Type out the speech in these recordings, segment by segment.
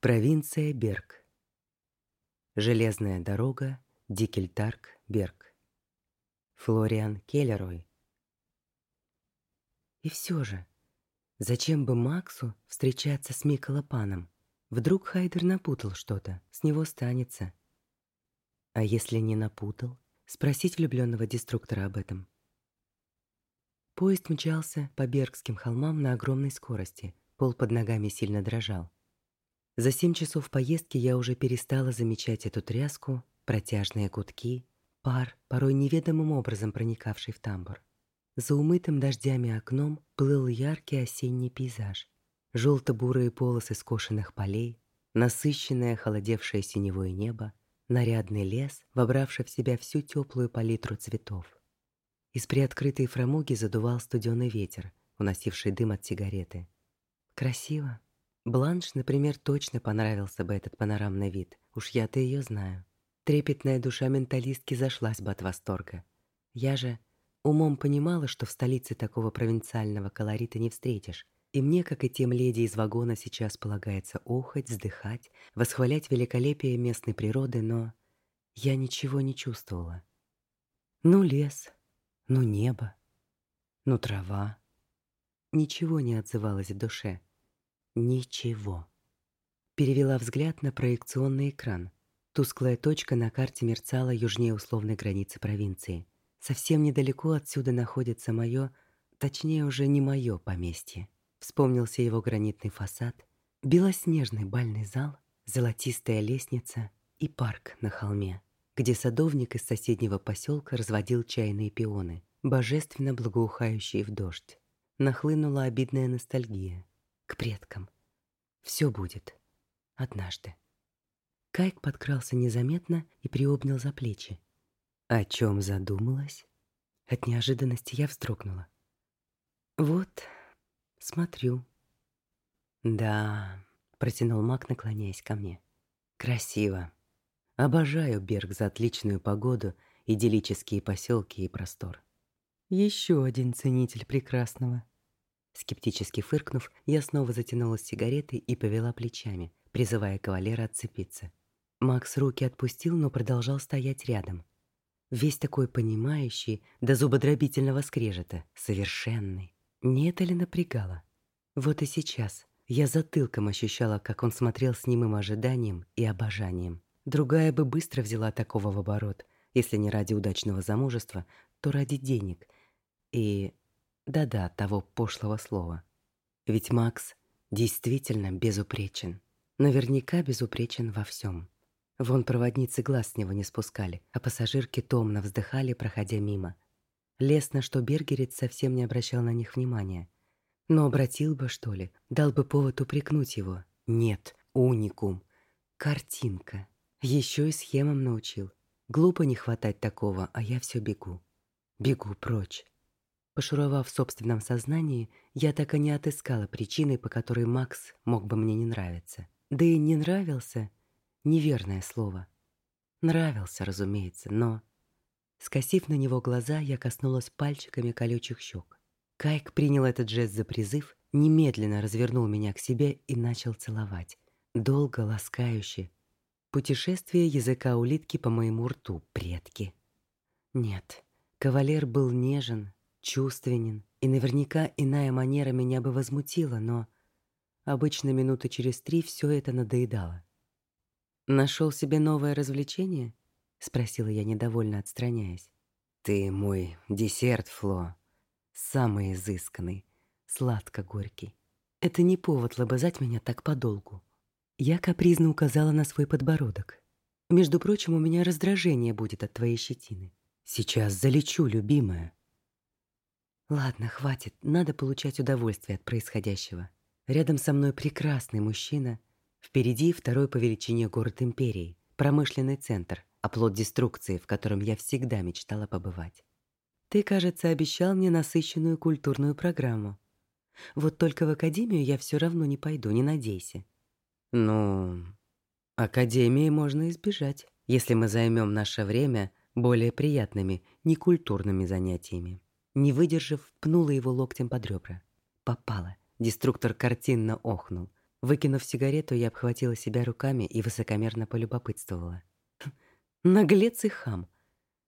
Провинция Берг. Железная дорога Дикельтарк-Берг. Флориан Келлерой. И все же, зачем бы Максу встречаться с Миколопаном? Вдруг Хайдер напутал что-то, с него станется. А если не напутал, спросить влюбленного деструктора об этом. Поезд мчался по Бергским холмам на огромной скорости. Пол под ногами сильно дрожал. За семь часов поездки я уже перестала замечать эту тряску, протяжные гудки, пар, порой неведомым образом проникавший в тамбур. За умытым дождями окном плыл яркий осенний пейзаж. Желто-бурые полосы скошенных полей, насыщенное холодевшее синевое небо, нарядный лес, вобравший в себя всю теплую палитру цветов. Из приоткрытой фрамуги задувал студеный ветер, уносивший дым от сигареты. Красиво. Бланш, например, точно понравился бы этот панорамный вид. Уж я-то ее знаю. Трепетная душа менталистки зашлась бы от восторга. Я же умом понимала, что в столице такого провинциального колорита не встретишь. И мне, как и тем леди из вагона, сейчас полагается охать, вздыхать, восхвалять великолепие местной природы, но я ничего не чувствовала. Ну, лес, ну небо, ну трава. Ничего не отзывалось в душе. Ничего. Перевела взгляд на проекционный экран. Тусклая точка на карте мерцала южнее условной границы провинции. Совсем недалеко отсюда находится мое, точнее уже не мое поместье. Вспомнился его гранитный фасад, белоснежный бальный зал, золотистая лестница и парк на холме где садовник из соседнего поселка разводил чайные пионы, божественно благоухающие в дождь. Нахлынула обидная ностальгия. К предкам. Все будет. Однажды. Кайк подкрался незаметно и приобнял за плечи. О чем задумалась? От неожиданности я вздрогнула. Вот, смотрю. Да, протянул Мак, наклоняясь ко мне. Красиво. Обожаю Берг за отличную погоду, идиллические поселки и простор. Еще один ценитель прекрасного. Скептически фыркнув, я снова затянула сигареты и повела плечами, призывая кавалера отцепиться. Макс руки отпустил, но продолжал стоять рядом. Весь такой понимающий, до зубодробительного скрежета, совершенный. Не это ли напрягало? Вот и сейчас я затылком ощущала, как он смотрел с немым ожиданием и обожанием. Другая бы быстро взяла такого в оборот, если не ради удачного замужества, то ради денег. И да-да, того пошлого слова. Ведь Макс действительно безупречен. Наверняка безупречен во всем. Вон проводницы глаз с него не спускали, а пассажирки томно вздыхали, проходя мимо. Лестно, что Бергерец совсем не обращал на них внимания. Но обратил бы, что ли, дал бы повод упрекнуть его. Нет, уникум. Картинка. Еще и схемам научил. Глупо не хватать такого, а я все бегу. Бегу прочь. Пошуровав в собственном сознании, я так и не отыскала причины, по которой Макс мог бы мне не нравиться. Да и не нравился — неверное слово. Нравился, разумеется, но... Скосив на него глаза, я коснулась пальчиками колючих щек. Кайк принял этот жест за призыв, немедленно развернул меня к себе и начал целовать. Долго, ласкающе, Путешествие языка улитки по моему рту, предки. Нет, кавалер был нежен, чувственен, и наверняка иная манера меня бы возмутила, но обычно минуты через три все это надоедало. Нашел себе новое развлечение? спросила я недовольно, отстраняясь. Ты мой десерт, Фло, самый изысканный, сладко-горький. Это не повод лобызать меня так подолгу. Я капризно указала на свой подбородок. Между прочим, у меня раздражение будет от твоей щетины. Сейчас залечу, любимая. Ладно, хватит. Надо получать удовольствие от происходящего. Рядом со мной прекрасный мужчина. Впереди второй по величине город империи, промышленный центр, оплот деструкции, в котором я всегда мечтала побывать. Ты, кажется, обещал мне насыщенную культурную программу. Вот только в академию я все равно не пойду, не надейся. Ну, академии можно избежать, если мы займем наше время более приятными, некультурными занятиями. Не выдержав, пнула его локтем под ребра. Попала. Деструктор картинно охнул. Выкинув сигарету, я обхватила себя руками и высокомерно полюбопытствовала. «Хм, «Наглец и хам.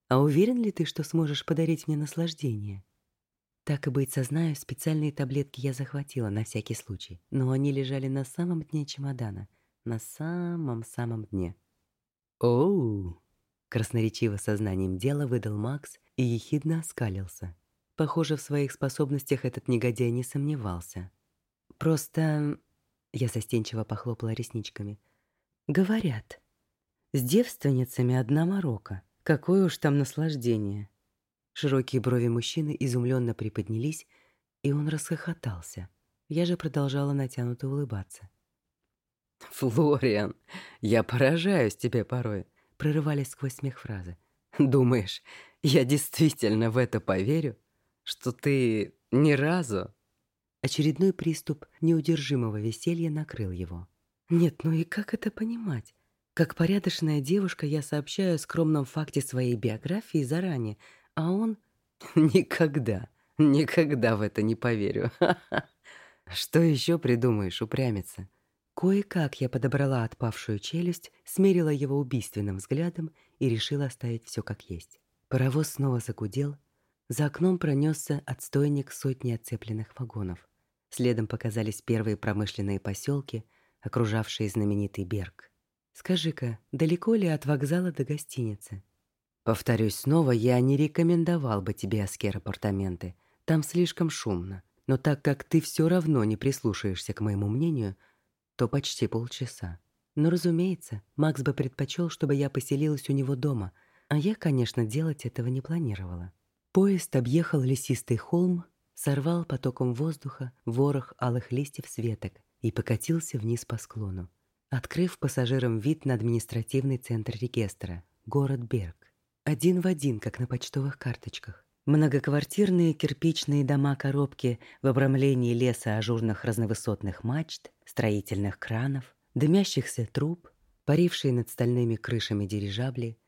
А уверен ли ты, что сможешь подарить мне наслаждение?» Так и быть, сознаю, специальные таблетки я захватила на всякий случай, но они лежали на самом дне чемодана, на самом-самом дне. «Оу!» — красноречиво сознанием дела выдал Макс и ехидно оскалился. Похоже, в своих способностях этот негодяй не сомневался. «Просто я застенчиво похлопала ресничками. Говорят, с девственницами одна морока. Какое уж там наслаждение. Широкие брови мужчины изумленно приподнялись, и он расхохотался. Я же продолжала натянуто улыбаться. «Флориан, я поражаюсь тебе порой», — прорывались сквозь смех фразы. «Думаешь, я действительно в это поверю? Что ты ни разу Очередной приступ неудержимого веселья накрыл его. Нет, ну и как это понимать? Как порядочная девушка я сообщаю о скромном факте своей биографии заранее, а он... Никогда, никогда в это не поверю. Что еще придумаешь, упрямиться? Кое-как я подобрала отпавшую челюсть, смерила его убийственным взглядом и решила оставить все как есть. Паровоз снова загудел. За окном пронесся отстойник сотни отцепленных вагонов. Следом показались первые промышленные поселки, окружавшие знаменитый Берг. Скажи-ка, далеко ли от вокзала до гостиницы? Повторюсь снова, я не рекомендовал бы тебе Аскер апартаменты. Там слишком шумно. Но так как ты все равно не прислушаешься к моему мнению, то почти полчаса. Но, разумеется, Макс бы предпочел, чтобы я поселилась у него дома, а я, конечно, делать этого не планировала. Поезд объехал лесистый холм, сорвал потоком воздуха ворох алых листьев с веток и покатился вниз по склону, открыв пассажирам вид на административный центр регистра, город Берг. Один в один, как на почтовых карточках. Многоквартирные кирпичные дома-коробки в обрамлении леса ажурных разновысотных мачт, строительных кранов, дымящихся труб, парившие над стальными крышами дирижабли,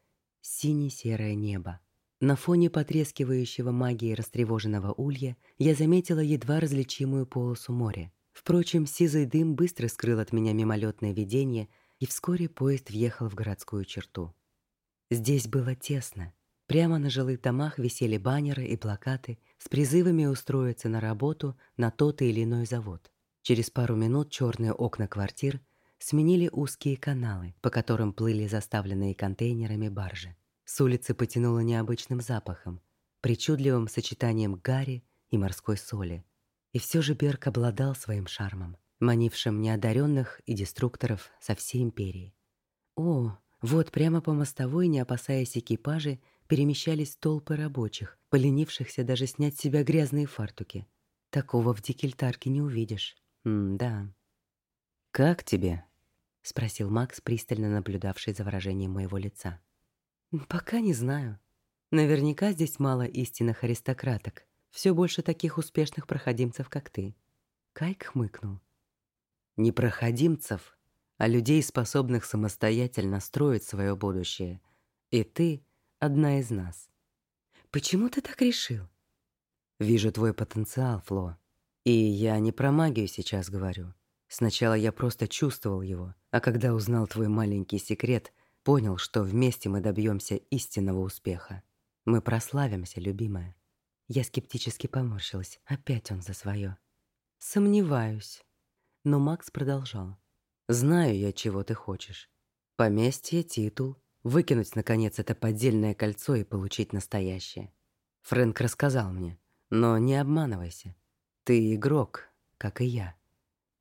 сине-серое небо. На фоне потрескивающего магии растревоженного улья я заметила едва различимую полосу моря. Впрочем, сизый дым быстро скрыл от меня мимолетное видение, и вскоре поезд въехал в городскую черту. Здесь было тесно. Прямо на жилых домах висели баннеры и плакаты с призывами устроиться на работу на тот или иной завод. Через пару минут черные окна квартир сменили узкие каналы, по которым плыли заставленные контейнерами баржи. С улицы потянуло необычным запахом, причудливым сочетанием гари и морской соли. И все же Берг обладал своим шармом, манившим неодаренных и деструкторов со всей империи. О, вот прямо по мостовой, не опасаясь экипажей, перемещались толпы рабочих, поленившихся даже снять с себя грязные фартуки. Такого в Дикельтарке не увидишь. М-да. «Как тебе?» — спросил Макс, пристально наблюдавший за выражением моего лица. Пока не знаю. Наверняка здесь мало истинных аристократок. Все больше таких успешных проходимцев, как ты. Кайк хмыкнул. Не проходимцев, а людей, способных самостоятельно строить свое будущее. И ты одна из нас. Почему ты так решил? Вижу твой потенциал, Фло. И я не про магию сейчас говорю. Сначала я просто чувствовал его, а когда узнал твой маленький секрет, Понял, что вместе мы добьемся истинного успеха. Мы прославимся, любимая. Я скептически поморщилась. Опять он за свое. Сомневаюсь. Но Макс продолжал. Знаю я, чего ты хочешь. Поместье, титул, выкинуть, наконец, это поддельное кольцо и получить настоящее. Фрэнк рассказал мне. Но не обманывайся. Ты игрок, как и я.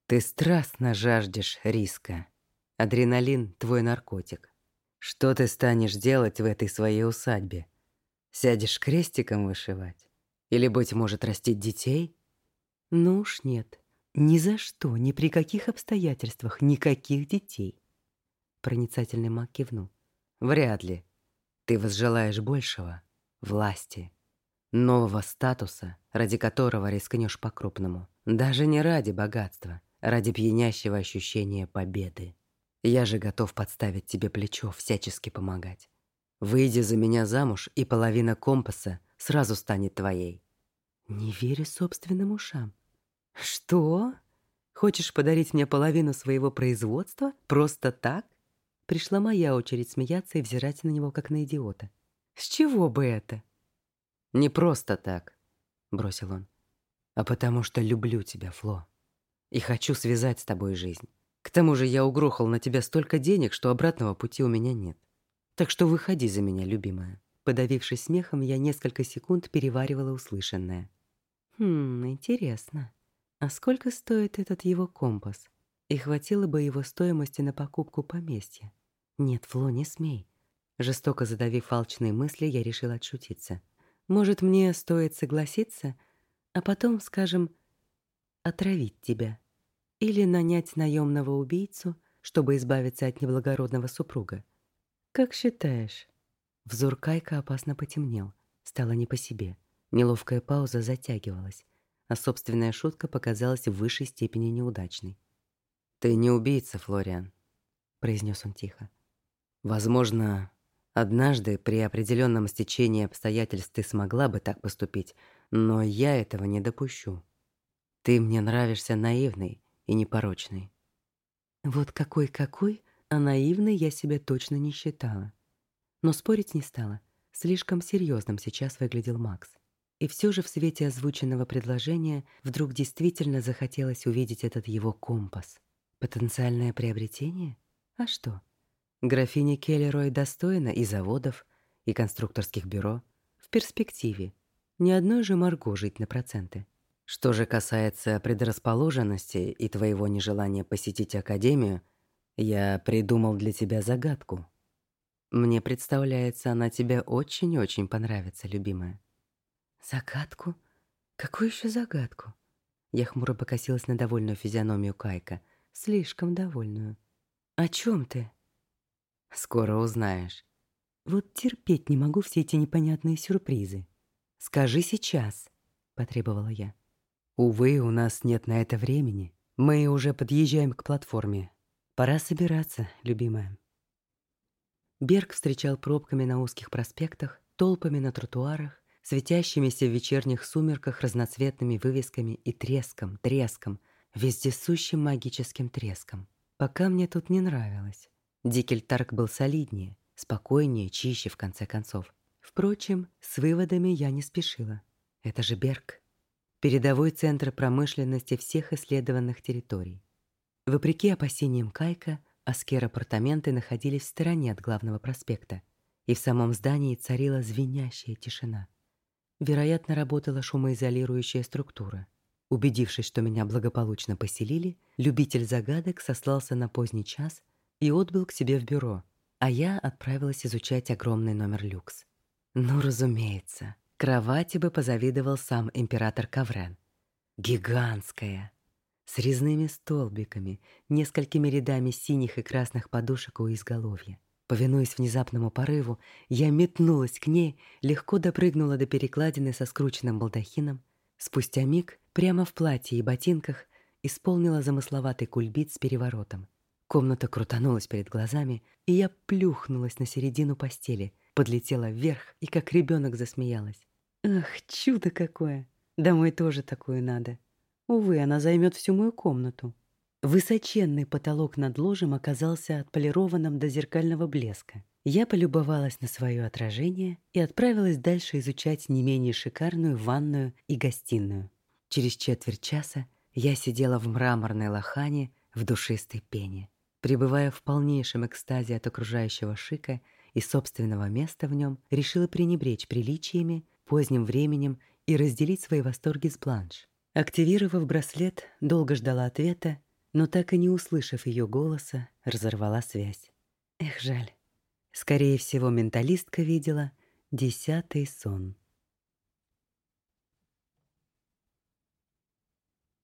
Ты страстно жаждешь риска. Адреналин — твой наркотик. Что ты станешь делать в этой своей усадьбе? Сядешь крестиком вышивать? Или, быть может, растить детей? Ну уж нет. Ни за что, ни при каких обстоятельствах, никаких детей. Проницательный маг кивнул. Вряд ли. Ты возжелаешь большего. Власти. Нового статуса, ради которого рискнешь по-крупному. Даже не ради богатства, а ради пьянящего ощущения победы. Я же готов подставить тебе плечо, всячески помогать. Выйди за меня замуж, и половина компаса сразу станет твоей. Не верю собственным ушам. Что? Хочешь подарить мне половину своего производства? Просто так?» Пришла моя очередь смеяться и взирать на него, как на идиота. «С чего бы это?» «Не просто так», — бросил он, «а потому что люблю тебя, Фло, и хочу связать с тобой жизнь. К тому же я угрохал на тебя столько денег, что обратного пути у меня нет. Так что выходи за меня, любимая». Подавившись смехом, я несколько секунд переваривала услышанное. «Хм, интересно. А сколько стоит этот его компас? И хватило бы его стоимости на покупку поместья? Нет, Фло, не смей». Жестоко задавив алчные мысли, я решила отшутиться. «Может, мне стоит согласиться, а потом, скажем, отравить тебя?» Или нанять наемного убийцу, чтобы избавиться от неблагородного супруга? Как считаешь? Взор Кайка опасно потемнел. Стало не по себе. Неловкая пауза затягивалась, а собственная шутка показалась в высшей степени неудачной. «Ты не убийца, Флориан», — произнес он тихо. «Возможно, однажды при определенном стечении обстоятельств ты смогла бы так поступить, но я этого не допущу. Ты мне нравишься наивной, и непорочной. Вот какой-какой, а наивной я себя точно не считала. Но спорить не стала. Слишком серьезным сейчас выглядел Макс. И все же в свете озвученного предложения вдруг действительно захотелось увидеть этот его компас. Потенциальное приобретение? А что? Графиня Келлерой достойна и заводов, и конструкторских бюро. В перспективе. Ни одной же Марго жить на проценты. Что же касается предрасположенности и твоего нежелания посетить академию, я придумал для тебя загадку. Мне представляется, она тебе очень-очень понравится, любимая. Загадку? Какую еще загадку? Я хмуро покосилась на довольную физиономию Кайка, слишком довольную. О чем ты? Скоро узнаешь. Вот терпеть не могу все эти непонятные сюрпризы. Скажи сейчас, потребовала я. Увы, у нас нет на это времени. Мы уже подъезжаем к платформе. Пора собираться, любимая. Берг встречал пробками на узких проспектах, толпами на тротуарах, светящимися в вечерних сумерках разноцветными вывесками и треском, треском, вездесущим магическим треском. Пока мне тут не нравилось. Дикельтарк был солиднее, спокойнее, чище в конце концов. Впрочем, с выводами я не спешила. Это же Берг передовой центр промышленности всех исследованных территорий. Вопреки опасениям Кайка, Аскер-апартаменты находились в стороне от главного проспекта, и в самом здании царила звенящая тишина. Вероятно, работала шумоизолирующая структура. Убедившись, что меня благополучно поселили, любитель загадок сослался на поздний час и отбыл к себе в бюро, а я отправилась изучать огромный номер люкс. Ну, разумеется, Кровати бы позавидовал сам император Каврен. Гигантская, с резными столбиками, несколькими рядами синих и красных подушек у изголовья. Повинуясь внезапному порыву, я метнулась к ней, легко допрыгнула до перекладины со скрученным балдахином. Спустя миг, прямо в платье и ботинках, исполнила замысловатый кульбит с переворотом. Комната крутанулась перед глазами, и я плюхнулась на середину постели, подлетела вверх и как ребенок засмеялась. Ах, чудо какое! Домой тоже такое надо. Увы, она займет всю мою комнату. Высоченный потолок над ложем оказался отполированным до зеркального блеска. Я полюбовалась на свое отражение и отправилась дальше изучать не менее шикарную ванную и гостиную. Через четверть часа я сидела в мраморной лохане в душистой пене, пребывая в полнейшем экстазе от окружающего шика и собственного места в нем, решила пренебречь приличиями поздним временем и разделить свои восторги с Бланш. Активировав браслет, долго ждала ответа, но так и не услышав ее голоса, разорвала связь. Эх, жаль. Скорее всего, менталистка видела десятый сон.